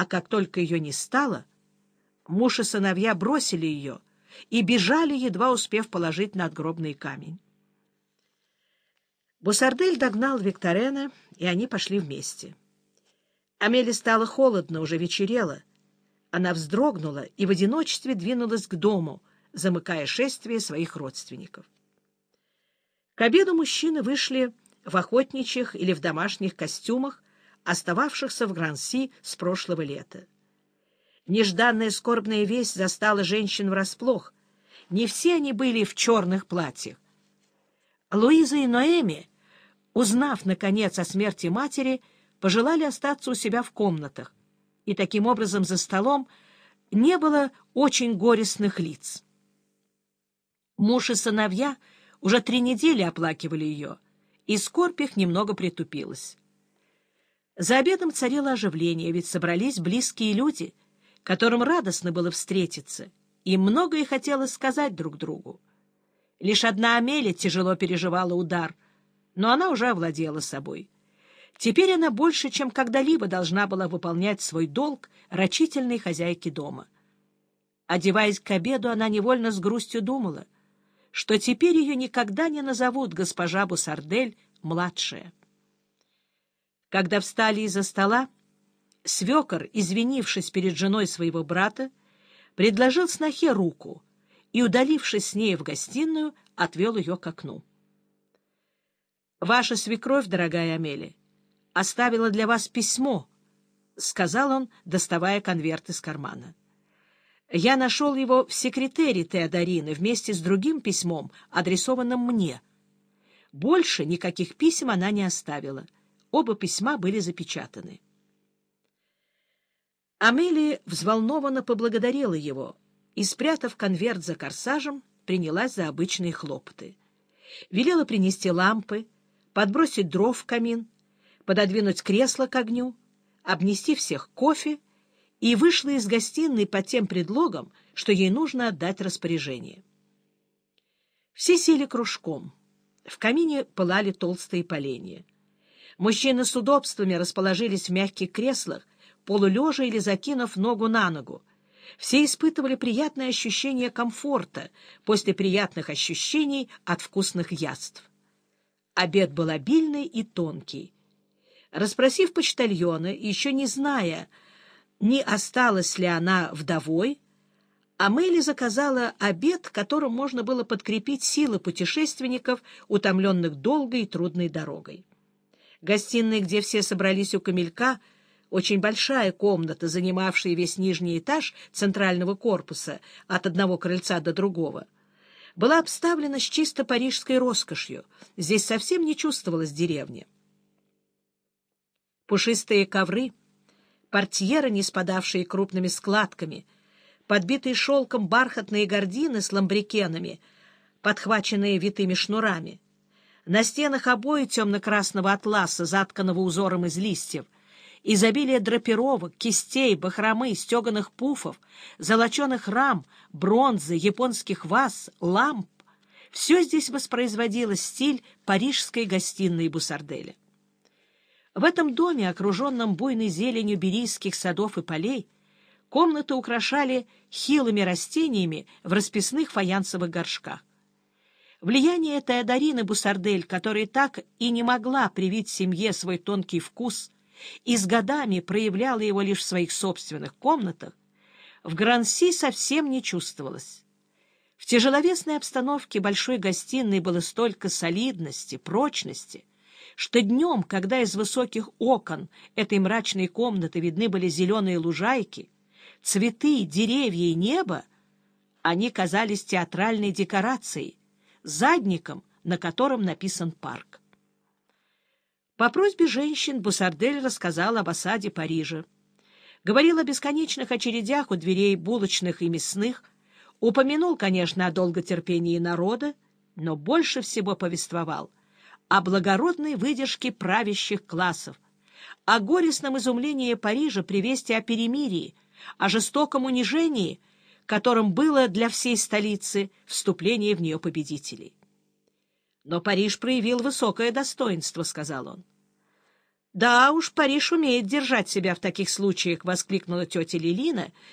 А как только ее не стало, муж и сыновья бросили ее и бежали, едва успев положить надгробный камень. Бусардель догнал Викторена, и они пошли вместе. Амели стало холодно, уже вечерело. Она вздрогнула и в одиночестве двинулась к дому, замыкая шествие своих родственников. К обеду мужчины вышли в охотничьих или в домашних костюмах, остававшихся в Гранси с прошлого лета. Нежданная скорбная весть застала женщин врасплох. Не все они были в черных платьях. Луиза и Ноэми, узнав, наконец, о смерти матери, пожелали остаться у себя в комнатах, и таким образом за столом не было очень горестных лиц. Муж и сыновья уже три недели оплакивали ее, и скорбь их немного притупилась. За обедом царило оживление, ведь собрались близкие люди, которым радостно было встретиться, и многое хотелось сказать друг другу. Лишь одна Амелия тяжело переживала удар, но она уже овладела собой. Теперь она больше, чем когда-либо должна была выполнять свой долг рачительной хозяйки дома. Одеваясь к обеду, она невольно с грустью думала, что теперь ее никогда не назовут госпожа Бусардель младшая. Когда встали из-за стола, свекор, извинившись перед женой своего брата, предложил снохе руку и, удалившись с ней в гостиную, отвел ее к окну. — Ваша свекровь, дорогая Амелия, оставила для вас письмо, — сказал он, доставая конверт из кармана. Я нашел его в секретаре Теодорины вместе с другим письмом, адресованным мне. Больше никаких писем она не оставила. Оба письма были запечатаны. Амелия взволнованно поблагодарила его и, спрятав конверт за корсажем, принялась за обычные хлопоты. Велела принести лампы, подбросить дров в камин, пододвинуть кресло к огню, обнести всех кофе и вышла из гостиной под тем предлогом, что ей нужно отдать распоряжение. Все сели кружком. В камине пылали толстые поленья. Мужчины с удобствами расположились в мягких креслах, полулежа или закинув ногу на ногу. Все испытывали приятное ощущение комфорта после приятных ощущений от вкусных яств. Обед был обильный и тонкий. Распросив почтальона, еще не зная, не осталась ли она вдовой, Амели заказала обед, которым можно было подкрепить силы путешественников, утомленных долгой и трудной дорогой. Гостиная, где все собрались у камелька, очень большая комната, занимавшая весь нижний этаж центрального корпуса от одного крыльца до другого, была обставлена с чисто парижской роскошью. Здесь совсем не чувствовалась деревня. Пушистые ковры, портьеры, не спадавшие крупными складками, подбитые шелком бархатные гардины с ламбрикенами, подхваченные витыми шнурами — на стенах обои темно-красного атласа, затканного узором из листьев, изобилие драпировок, кистей, бахромы, стеганых пуфов, золоченых рам, бронзы, японских ваз, ламп. Все здесь воспроизводило стиль парижской гостиной Бусарделя. В этом доме, окруженном буйной зеленью берийских садов и полей, комнаты украшали хилыми растениями в расписных фаянсовых горшках. Влияние Теодорины Бусардель, которая так и не могла привить семье свой тонкий вкус и с годами проявляла его лишь в своих собственных комнатах, в Гранси совсем не чувствовалось. В тяжеловесной обстановке большой гостиной было столько солидности, прочности, что днем, когда из высоких окон этой мрачной комнаты видны были зеленые лужайки, цветы, деревья и небо, они казались театральной декорацией, задником, на котором написан парк. По просьбе женщин Бусардель рассказал об осаде Парижа. Говорил о бесконечных очередях у дверей булочных и мясных, упомянул, конечно, о долготерпении народа, но больше всего повествовал о благородной выдержке правящих классов, о горестном изумлении Парижа при вести о перемирии, о жестоком унижении — которым было для всей столицы вступление в нее победителей. Но Париж проявил высокое достоинство, — сказал он. Да уж, Париж умеет держать себя в таких случаях, — воскликнула тетя Лилина,